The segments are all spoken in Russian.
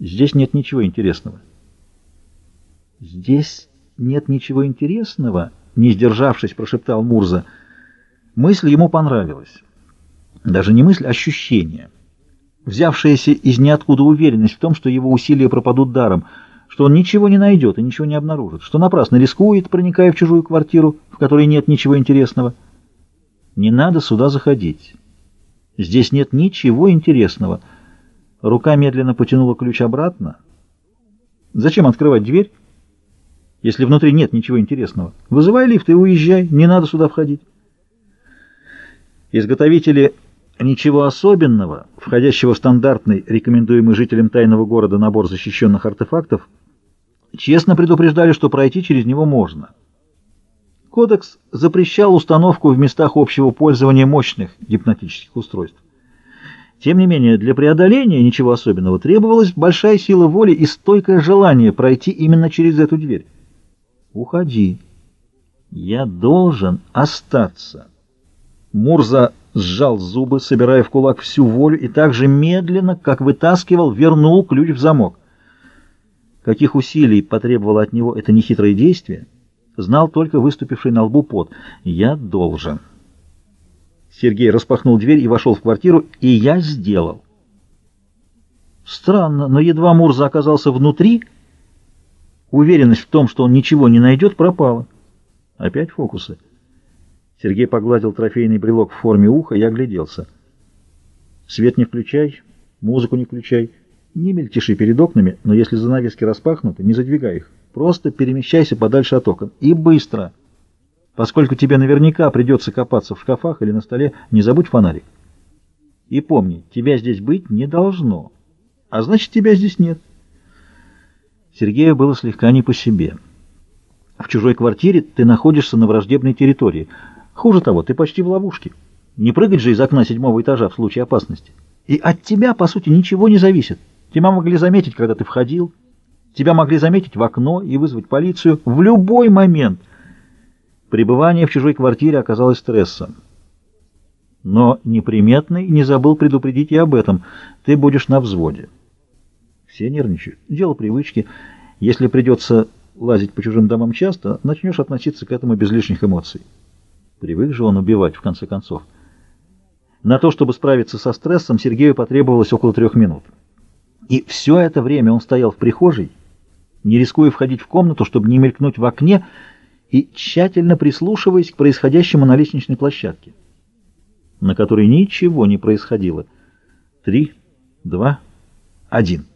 Здесь нет ничего интересного. Здесь нет ничего интересного, не сдержавшись, прошептал Мурза. Мысль ему понравилась. Даже не мысль, а ощущение. Взявшаяся из ниоткуда уверенность в том, что его усилия пропадут даром, что он ничего не найдет и ничего не обнаружит, что напрасно рискует, проникая в чужую квартиру, в которой нет ничего интересного. Не надо сюда заходить. Здесь нет ничего интересного. Рука медленно потянула ключ обратно. Зачем открывать дверь, если внутри нет ничего интересного? Вызывай лифт и уезжай, не надо сюда входить. Изготовители ничего особенного, входящего в стандартный, рекомендуемый жителям тайного города набор защищенных артефактов, честно предупреждали, что пройти через него можно. Кодекс запрещал установку в местах общего пользования мощных гипнотических устройств. Тем не менее, для преодоления ничего особенного требовалась большая сила воли и стойкое желание пройти именно через эту дверь. «Уходи. Я должен остаться». Мурза сжал зубы, собирая в кулак всю волю, и так же медленно, как вытаскивал, вернул ключ в замок. Каких усилий потребовало от него это нехитрое действие, знал только выступивший на лбу пот. «Я должен». Сергей распахнул дверь и вошел в квартиру, и я сделал. Странно, но едва Мурза оказался внутри, уверенность в том, что он ничего не найдет, пропала. Опять фокусы. Сергей погладил трофейный брелок в форме уха и огляделся. Свет не включай, музыку не включай, не мельтеши перед окнами, но если занавески распахнуты, не задвигай их. Просто перемещайся подальше от окон. И быстро. Поскольку тебе наверняка придется копаться в шкафах или на столе, не забудь фонарик. И помни, тебя здесь быть не должно. А значит, тебя здесь нет. Сергею было слегка не по себе. В чужой квартире ты находишься на враждебной территории — Хуже того, ты почти в ловушке. Не прыгать же из окна седьмого этажа в случае опасности. И от тебя, по сути, ничего не зависит. Тебя могли заметить, когда ты входил. Тебя могли заметить в окно и вызвать полицию в любой момент. Пребывание в чужой квартире оказалось стрессом. Но неприметный не забыл предупредить и об этом. Ты будешь на взводе. Все нервничают. Дело привычки. Если придется лазить по чужим домам часто, начнешь относиться к этому без лишних эмоций. Привык же он убивать, в конце концов. На то, чтобы справиться со стрессом, Сергею потребовалось около трех минут. И все это время он стоял в прихожей, не рискуя входить в комнату, чтобы не мелькнуть в окне, и тщательно прислушиваясь к происходящему на лестничной площадке, на которой ничего не происходило. Три, два, один.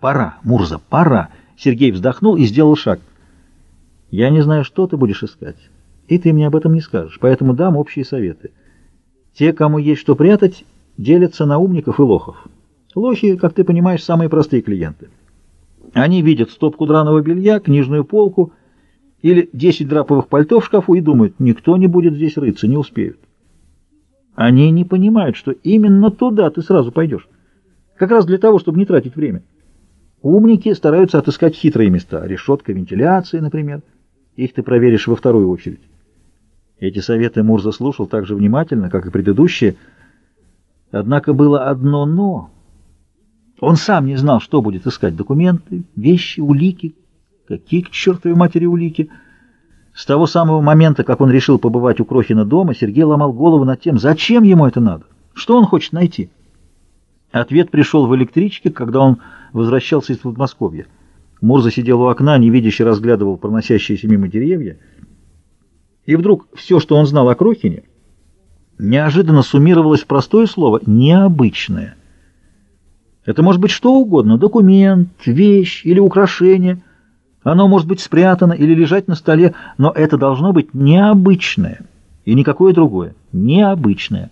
Пора, Мурза, пора. Сергей вздохнул и сделал шаг. Я не знаю, что ты будешь искать. И ты мне об этом не скажешь, поэтому дам общие советы. Те, кому есть что прятать, делятся на умников и лохов. Лохи, как ты понимаешь, самые простые клиенты. Они видят стопку драного белья, книжную полку или 10 драповых пальто в шкафу и думают, никто не будет здесь рыться, не успеют. Они не понимают, что именно туда ты сразу пойдешь. Как раз для того, чтобы не тратить время. Умники стараются отыскать хитрые места, решетка вентиляции, например. Их ты проверишь во вторую очередь. Эти советы Мурза слушал так же внимательно, как и предыдущие. Однако было одно «но». Он сам не знал, что будет искать документы, вещи, улики. Какие к чертовой матери улики? С того самого момента, как он решил побывать у Крохина дома, Сергей ломал голову над тем, зачем ему это надо, что он хочет найти. Ответ пришел в электричке, когда он возвращался из Подмосковья. Мурза сидел у окна, невидяще разглядывал проносящиеся мимо деревья, и вдруг все, что он знал о Крохине, неожиданно суммировалось в простое слово «необычное». Это может быть что угодно — документ, вещь или украшение. Оно может быть спрятано или лежать на столе, но это должно быть необычное и никакое другое. Необычное.